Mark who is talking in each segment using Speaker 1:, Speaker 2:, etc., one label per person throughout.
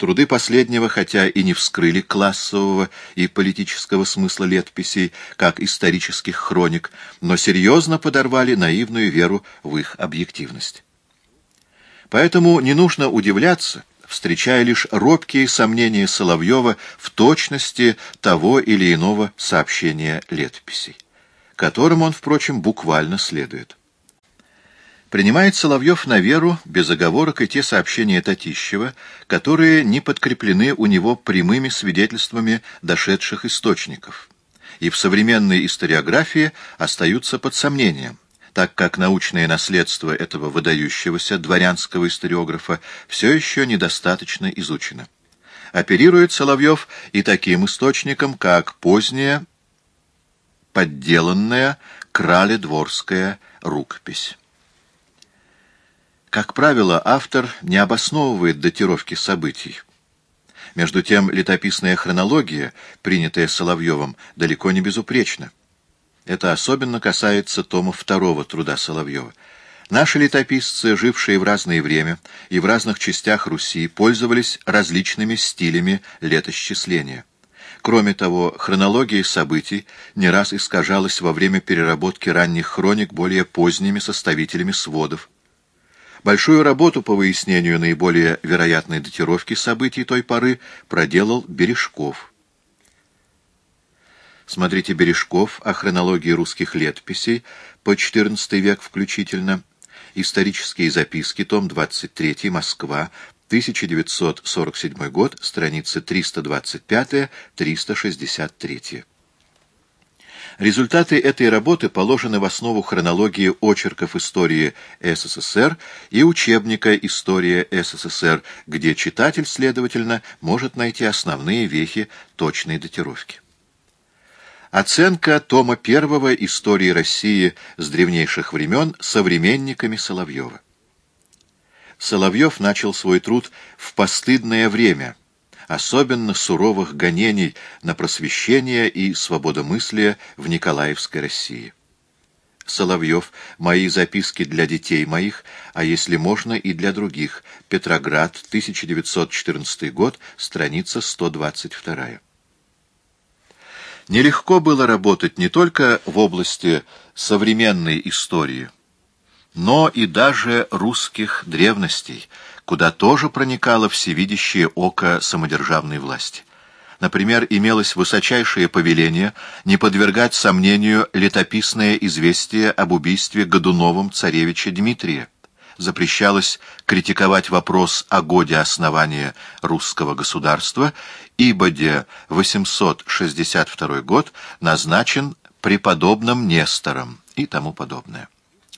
Speaker 1: Труды последнего, хотя и не вскрыли классового и политического смысла летописей, как исторических хроник, но серьезно подорвали наивную веру в их объективность. Поэтому не нужно удивляться, встречая лишь робкие сомнения Соловьева в точности того или иного сообщения летописей, которым он, впрочем, буквально следует. Принимает Соловьев на веру без оговорок и те сообщения Татищева, которые не подкреплены у него прямыми свидетельствами дошедших источников, и в современной историографии остаются под сомнением, так как научное наследство этого выдающегося дворянского историографа все еще недостаточно изучено. Оперирует Соловьев и таким источником, как поздняя подделанная краледворская рукопись. Как правило, автор не обосновывает датировки событий. Между тем, летописная хронология, принятая Соловьевым, далеко не безупречна. Это особенно касается тома второго труда Соловьева. Наши летописцы, жившие в разное время и в разных частях Руси, пользовались различными стилями летосчисления. Кроме того, хронология событий не раз искажалась во время переработки ранних хроник более поздними составителями сводов. Большую работу по выяснению наиболее вероятной датировки событий той поры проделал Бережков. Смотрите Бережков о хронологии русских летописей по XIV век включительно. Исторические записки, том 23, Москва, 1947 год, страницы 325-363. Результаты этой работы положены в основу хронологии очерков истории СССР и учебника «История СССР», где читатель, следовательно, может найти основные вехи точной датировки. Оценка тома первого «Истории России с древнейших времен» современниками Соловьева. Соловьев начал свой труд в постыдное время – особенно суровых гонений на просвещение и свободомыслие в Николаевской России. Соловьев, мои записки для детей моих, а если можно и для других, Петроград, 1914 год, страница 122. Нелегко было работать не только в области современной истории, но и даже русских древностей, куда тоже проникало всевидящее око самодержавной власти. Например, имелось высочайшее повеление не подвергать сомнению летописное известие об убийстве Годуновым царевича Дмитрия. Запрещалось критиковать вопрос о годе основания русского государства, ибо де 862 год назначен преподобным Нестором и тому подобное.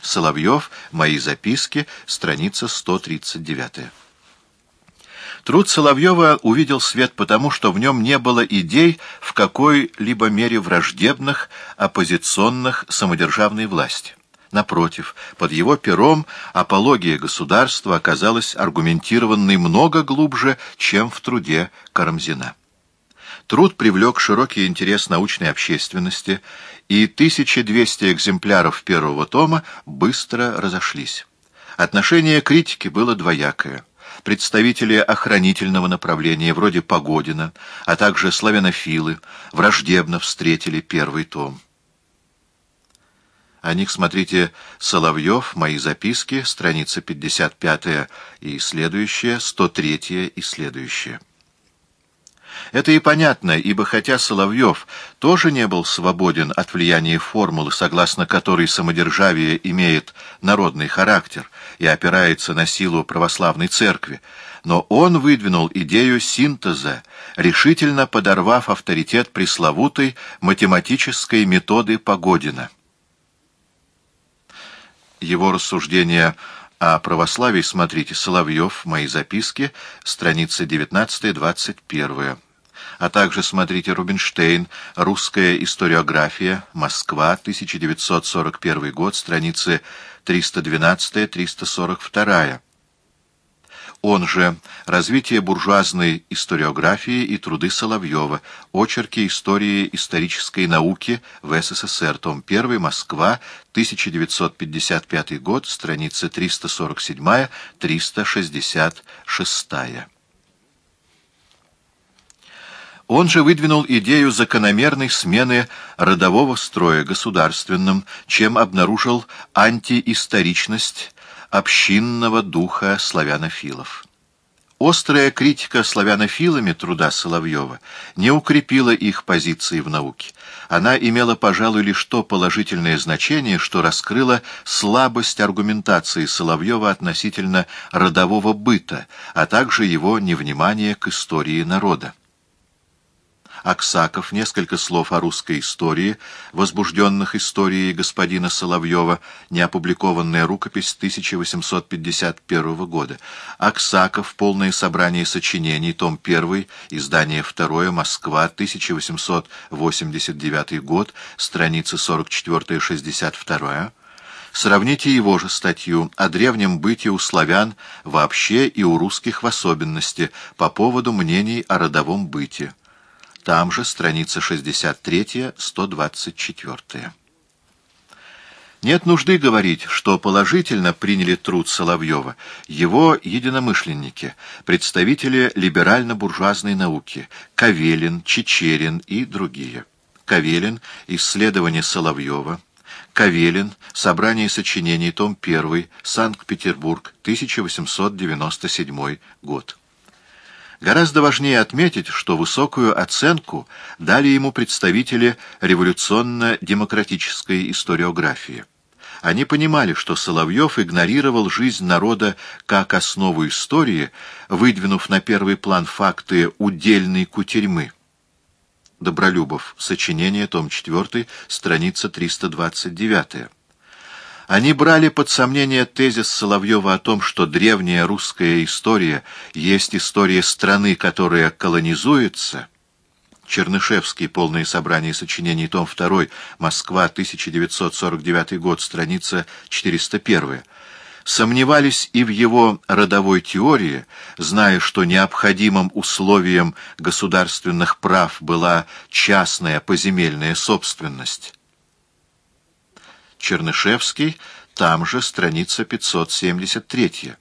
Speaker 1: Соловьев, мои записки, страница 139. Труд Соловьева увидел свет потому, что в нем не было идей в какой-либо мере враждебных, оппозиционных самодержавной власти. Напротив, под его пером апология государства оказалась аргументированной много глубже, чем в труде Карамзина. Труд привлек широкий интерес научной общественности, и 1200 экземпляров первого тома быстро разошлись. Отношение критики было двоякое. Представители охранительного направления, вроде Погодина, а также славянофилы, враждебно встретили первый том. О них смотрите Соловьев, мои записки, страница 55 и следующая, 103 и следующая. Это и понятно, ибо хотя Соловьев тоже не был свободен от влияния формулы, согласно которой самодержавие имеет народный характер и опирается на силу православной церкви, но он выдвинул идею синтеза, решительно подорвав авторитет пресловутой математической методы Погодина. Его рассуждения о православии смотрите Соловьев, мои записки, страницы 19-21 а также смотрите Рубинштейн, «Русская историография», Москва, 1941 год, страницы 312-342. Он же «Развитие буржуазной историографии и труды Соловьева. Очерки истории исторической науки в СССР. Том 1. Москва. 1955 год. Страницы 347-366». Он же выдвинул идею закономерной смены родового строя государственным, чем обнаружил антиисторичность общинного духа славянофилов. Острая критика славянофилами труда Соловьева не укрепила их позиции в науке. Она имела, пожалуй, лишь то положительное значение, что раскрыла слабость аргументации Соловьева относительно родового быта, а также его невнимание к истории народа. Аксаков несколько слов о русской истории, возбужденных историей господина Соловьева, неопубликованная рукопись 1851 года. Аксаков, полное собрание сочинений, том 1, издание 2, Москва, 1889 год, страницы 44-62. Сравните его же статью о древнем быте у славян вообще и у русских в особенности по поводу мнений о родовом быте. Там же страница 63-124. Нет нужды говорить, что положительно приняли труд Соловьева его единомышленники, представители либерально-буржуазной науки, Кавелин, Чечерин и другие. Кавелин «Исследование Соловьева», Кавелин «Собрание сочинений», том 1, Санкт-Петербург, 1897 год. Гораздо важнее отметить, что высокую оценку дали ему представители революционно-демократической историографии. Они понимали, что Соловьев игнорировал жизнь народа как основу истории, выдвинув на первый план факты удельной кутерьмы. Добролюбов. Сочинение, том 4, страница 329. Они брали под сомнение тезис Соловьева о том, что древняя русская история есть история страны, которая колонизуется. Чернышевский. Полное собрание сочинений. Том 2. Москва. 1949 год. Страница 401. Сомневались и в его родовой теории, зная, что необходимым условием государственных прав была частная поземельная собственность. Чернышевский, там же страница 573.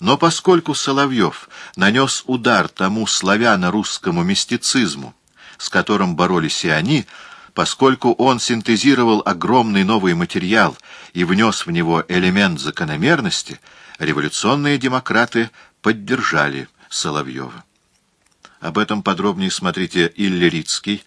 Speaker 1: Но поскольку Соловьев нанес удар тому славяно-русскому мистицизму, с которым боролись и они, поскольку он синтезировал огромный новый материал и внес в него элемент закономерности, революционные демократы поддержали Соловьева. Об этом подробнее смотрите Иллирицкий,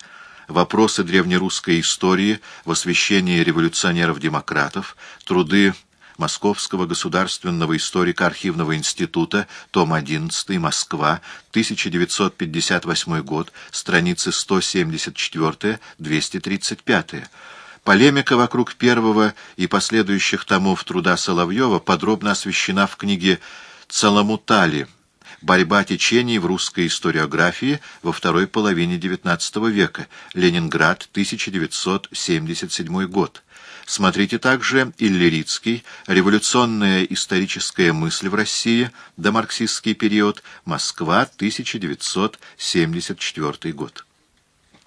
Speaker 1: вопросы древнерусской истории в освещении революционеров-демократов, труды Московского государственного историка-архивного института, том 11, Москва, 1958 год, страницы 174-235. Полемика вокруг первого и последующих томов труда Соловьева подробно освещена в книге «Целомутали» Борьба течений в русской историографии во второй половине XIX века. Ленинград, 1977 год. Смотрите также Иллирицкий «Революционная историческая мысль в России. Домарксистский период. Москва, 1974 год».